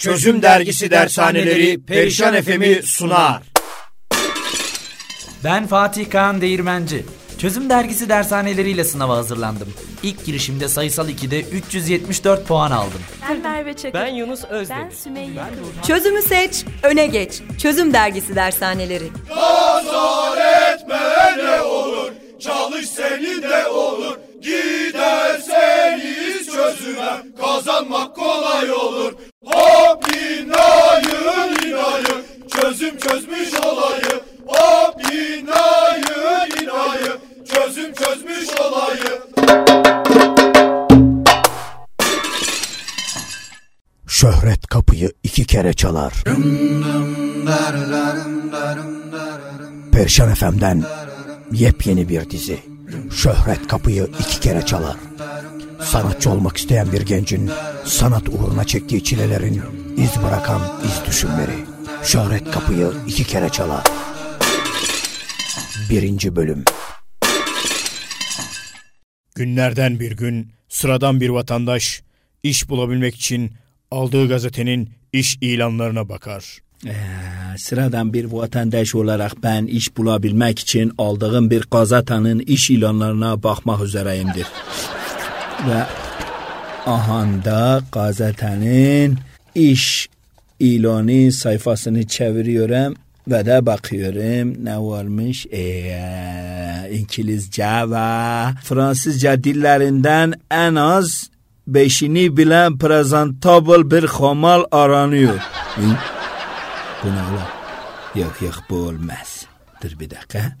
Çözüm Dergisi Dershaneleri Perişan FM'i sunar. Ben Fatih Kaan Değirmenci. Çözüm Dergisi dershaneleriyle sınava hazırlandım. İlk girişimde sayısal 2'de 374 puan aldım. Ben Merve Çakır. Ben Yunus Özdemir. Ben Sümeyye Kılıç. Çözümü seç, öne geç. Çözüm Dergisi Dershaneleri. Çalış seni de olur. Giderseniz çözüme kazanmak kolay olur. Hop inayın çözüm çözmüş olayı. Hop inayın inayın çözüm çözmüş olayı. Şöhret kapıyı iki kere çalar. Perşan FM'den yepyeni bir dizi. Şöhret kapıyı iki kere çalar. Sanatçı olmak isteyen bir gencin sanat uğruna çektiği çilelerin iz bırakan iz düşümleri. Şöhret kapıyı iki kere çalar. Birinci bölüm. Günlerden bir gün sıradan bir vatandaş iş bulabilmek için aldığı gazetenin iş ilanlarına bakar. Ee, sıradan bir vatandaş olarak ben iş bulabilmek için aldığım bir gazetenin iş ilanlarına bakmak üzereyimdir. Ve ahanda gazetenin iş ilanı sayfasını çeviriyorum ve de bakıyorum ne varmış ee, İngilizce ve Fransızca dillerinden en az beşini bilen presentable bir hamal aranıyor. Bu ne ulan? Yok yok bu olmaz. Dur bir dakika.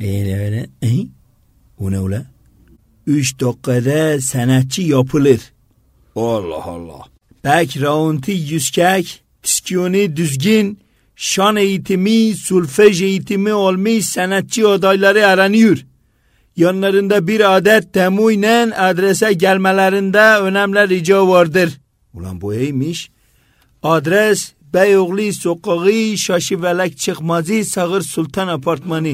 Ee, öyle. E? Bu ne ulan? Üç dakikada sanatçı yapılır. Allah Allah. Background'ı yüzkek, psikiyonu düzgün, şan eğitimi, sulfej eğitimi olmuş sanatçı adayları aranıyor. Yanlarında bir adet temuyla adrese gelmelerinde önemli rica vardır. Ulan bu iyiymiş. Adres Beyoğlu Sokağı Şaşivelek Çıkmazı Sağır Sultan Apartmanı.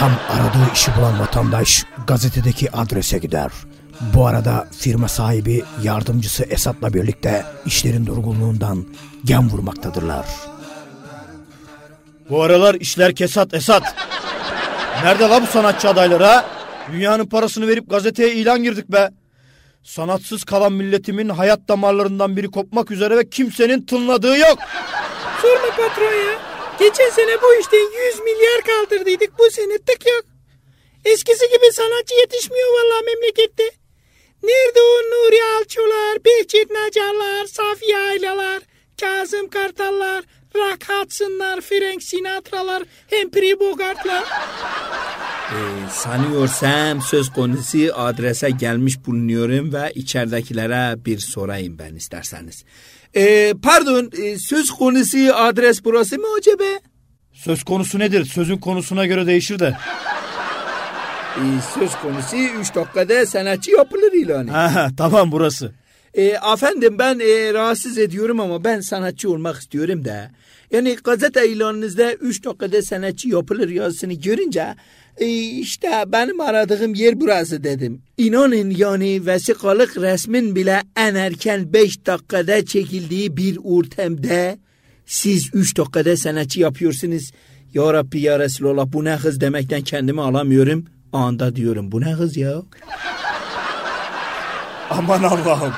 Tam aradığı işi bulan vatandaş gazetedeki adrese gider. Bu arada firma sahibi yardımcısı Esat'la birlikte işlerin durgunluğundan gem vurmaktadırlar. Bu aralar işler kesat Esat. Nerede la bu sanatçı adayları ha? Dünyanın parasını verip gazeteye ilan girdik be. Sanatsız kalan milletimin hayat damarlarından biri kopmak üzere ve kimsenin tınladığı yok. Sorma patron ya. Geçen sene bu işten 100 milyar kaldırdıydık. Bu sene tık yok. Eskisi gibi sanatçı yetişmiyor vallahi memlekette. Nerede o Nuri Alçolar, Behçet Nacarlar, Safiye Aylalar, Kazım Kartallar, Rock Hudson'lar, Frank Sinatra'lar, Humphrey Bogart'lar. Ee, sanıyorsam söz konusu adrese gelmiş bulunuyorum ve içeridekilere bir sorayım ben isterseniz. Ee, pardon e, söz konusu adres burası mı acaba? Söz konusu nedir? Sözün konusuna göre değişir de. Ee, söz konusu 3 dakikada sanatçı yapılır ilanı. Ha, tamam burası. E, efendim ben e, rahatsız ediyorum ama ben sanatçı olmak istiyorum da. Yani gazete ilanınızda 3 dakikada sanatçı yapılır yazısını görünce e, işte benim aradığım yer burası dedim. İnanın yani vesikalık resmin bile en erken 5 dakikada çekildiği bir ortamda siz 3 dakikada sanatçı yapıyorsunuz. Ya Rabbi ya Resulallah bu ne hız demekten kendimi alamıyorum. Anda diyorum bu ne hız ya? Aman Allah'ım.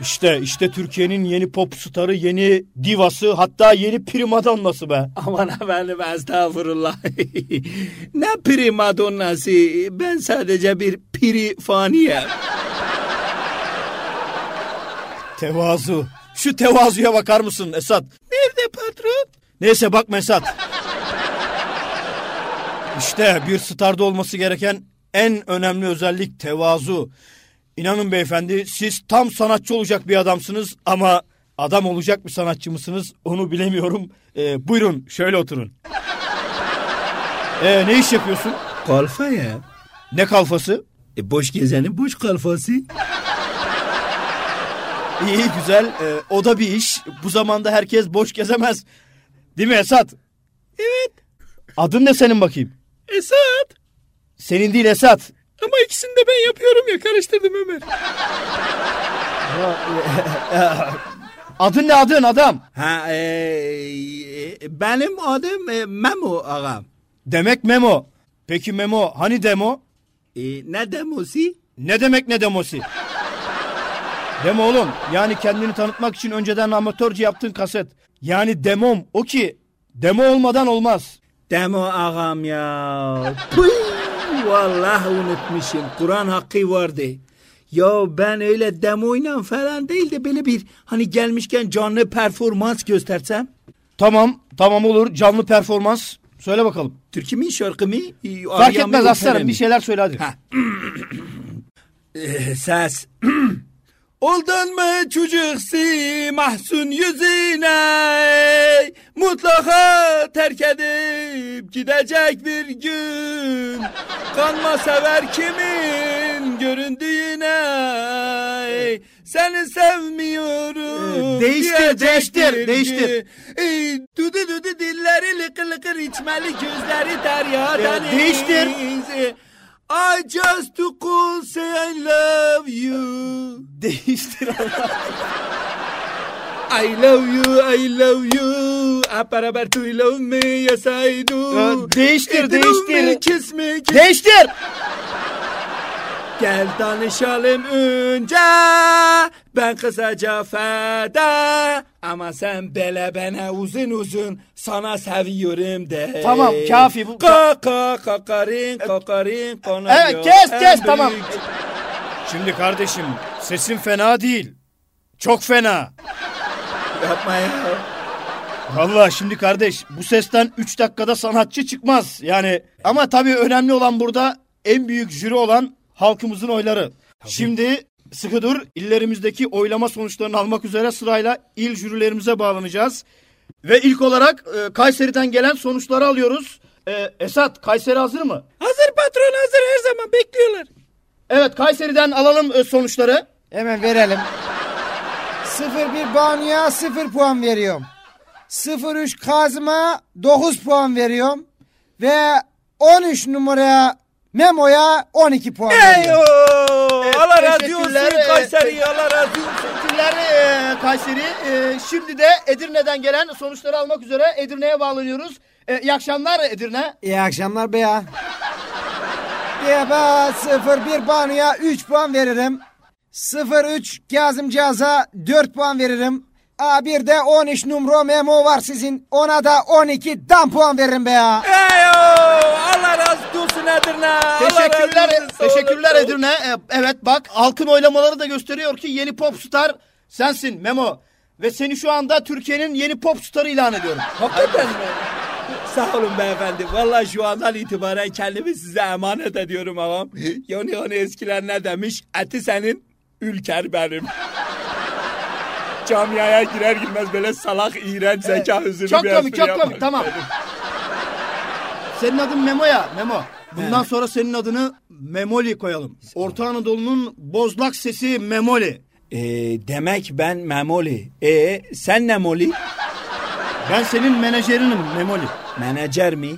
İşte işte Türkiye'nin yeni pop starı, yeni divası, hatta yeni primadonnası be. Aman efendim estağfurullah. ne primadonnası? Ben sadece bir piri faniye. Tevazu. Şu tevazuya bakar mısın Esat? Nerede patron? Neyse bakma Esat. İşte bir starda olması gereken en önemli özellik tevazu. İnanın beyefendi siz tam sanatçı olacak bir adamsınız ama adam olacak bir sanatçı mısınız onu bilemiyorum. Ee, buyurun şöyle oturun. Ee, ne iş yapıyorsun? Kalfa ya. Ne kalfası? E, boş gezenin boş kalfası. İyi güzel Ee, o da bir iş. Bu zamanda herkes boş gezemez. Değil mi Esat? Evet. Adın ne senin bakayım? Esat. Senin değil Esat. Ama ikisini de ben yapıyorum ya karıştırdım Ömer. Adın ne adın adam? Ha, e, e, benim adım e, Memo ağam. Demek Memo. Peki Memo hani demo? E, ne demosu? Ne demek ne demosu? Demo oğlum. Yani kendini tanıtmak için önceden amatörce yaptığın kaset. Yani demom o ki demo olmadan olmaz. Demo ağam ya. Puy, vallahi unutmuşum. Kur'an hakkı vardı. Ya ben öyle demoyla falan değil de böyle bir hani gelmişken canlı performans göstersem. Tamam tamam olur canlı performans. Söyle bakalım. Türkümün şarkı mı? E, Fark etmez aslanım bir şeyler söyle hadi. Ha. Eh, Ses. Oldun mu çocuksi mahzun yüzüne? Mutlaka terk edip gidecek bir gün. Kanma sever kimin göründüğüne? Seni sevmiyorum Ee, değiştir, değiştir, değiştir. Ey, Dudu dudu dilleri lıkır lıkır içmeli gözleri derya Ee, deniz değiştir. I just to call say I love you. Değiştir I love you, I love you. Hep beraber to love me, yes I do. Ee, değiştir, It değiştir. me, Kiss me, kiss Değiştir. Gel tanışalım önce Ben kısaca feda Ama sen bele bana uzun uzun Sana seviyorum de Tamam, kafi bu- Kaka kakarin kakarin kanıyor Evet kes kes tamam. büyük- Şimdi kardeşim sesin fena değil. Çok fena. Yapma ya Vallahi şimdi kardeş bu sesten 3 dakikada sanatçı çıkmaz. Yani ama tabii önemli olan burada en büyük jüri olan halkımızın oyları. Şimdi sıkı dur illerimizdeki oylama sonuçlarını almak üzere sırayla il jürilerimize bağlanacağız. Ve ilk olarak e, Kayseri'den gelen sonuçları alıyoruz. E, Esat Kayseri hazır mı? Hazır patron hazır her zaman bekliyorlar. Evet Kayseri'den alalım e, sonuçları. Hemen verelim. 01 Banu'ya 0 puan veriyorum. 03 Kazım'a 9 puan veriyorum. Ve 13 numaraya Memo'ya 12 puan veriyorum. Evet, Allah razı olsun Kayseri Allah razı olsun. Teşekkürler e, Kayseri. E, şimdi de Edirne'den gelen sonuçları almak üzere Edirne'ye bağlanıyoruz. E, iyi akşamlar Edirne. İyi akşamlar be ya. Diye ben 01 Banu'ya 3 puan veririm. 03 Kazımcağız'a 4 puan veririm. A bir de 13 numara Memo var sizin. Ona da 12 dam puan veririm be ya. Eyo, Allah razı olsun Edirne. Teşekkürler. Teşekkürler. Edirne. E, evet bak halkın oylamaları da gösteriyor ki yeni popstar sensin Memo. Ve seni şu anda Türkiye'nin yeni popstarı ilan ediyorum. Hakikaten mi? Sağ olun beyefendi. Vallahi şu andan itibaren kendimi size emanet ediyorum ağam. Yani hani eskiler ne demiş? Eti senin, ülker benim. Camiaya girer girmez böyle salak, iğrenç, zeka hüzünlü Çok bir komik çok komik tamam. Senin adın Memo ya Memo. Bundan sonra senin adını Memoli koyalım. Orta Anadolu'nun bozlak sesi Memoli. Ee, demek ben Memoli. E sen ne Moli? Ben senin menajerinim Memoli. Menajer mi?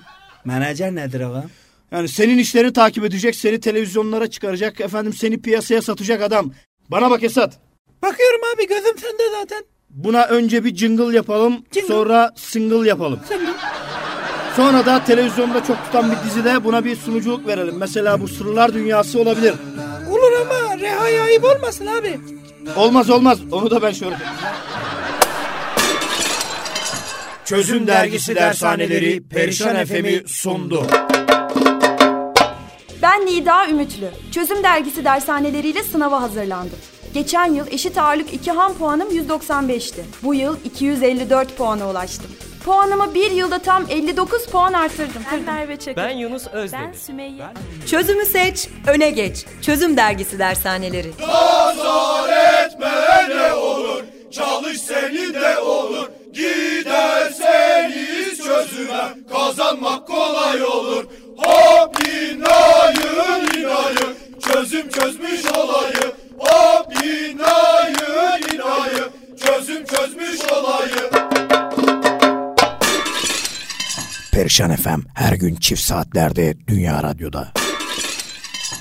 Menajer nedir ağam? Yani senin işlerini takip edecek, seni televizyonlara çıkaracak, efendim seni piyasaya satacak adam. Bana bak Esat. Bakıyorum abi gözüm sende zaten. Buna önce bir jingle yapalım, Jingle. sonra single yapalım. Sonra da televizyonda çok tutan bir dizide buna bir sunuculuk verelim. Mesela bu Sırlar Dünyası olabilir. Olur ama Reha'ya ayıp olmasın abi. Olmaz olmaz, onu da ben şöyle... Çözüm Dergisi Dershaneleri Perişan FM'i sundu. Ben Nida Ümitlü. Çözüm dergisi dershaneleriyle sınava hazırlandım. Geçen yıl eşit ağırlık 2 ham puanım 195'ti. Bu yıl 254 puana ulaştım. Puanımı bir yılda tam 59 puan arttırdım. Ben Merve Çakır. Ben Yunus Özdemir. Ben Sümeyye. Çözümü seç, öne geç. Çözüm dergisi dershaneleri. Çalış seni de olur Giderseniz çözüme Kazanmak kolay olur Hop inayın inayın Çözüm çözmüş olayı Hop inayın inayın Çözüm çözmüş olayı Perişan FM her gün çift saatlerde Dünya Radyo'da.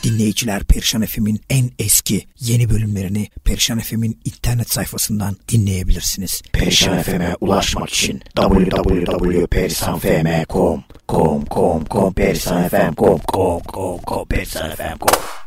Dinleyiciler Perişan FM'in en eski yeni bölümlerini Perişan FM'in internet sayfasından dinleyebilirsiniz. Perişan FM'e ulaşmak için www.perisanfm.com com com com perisanfm com com com com perisanfm com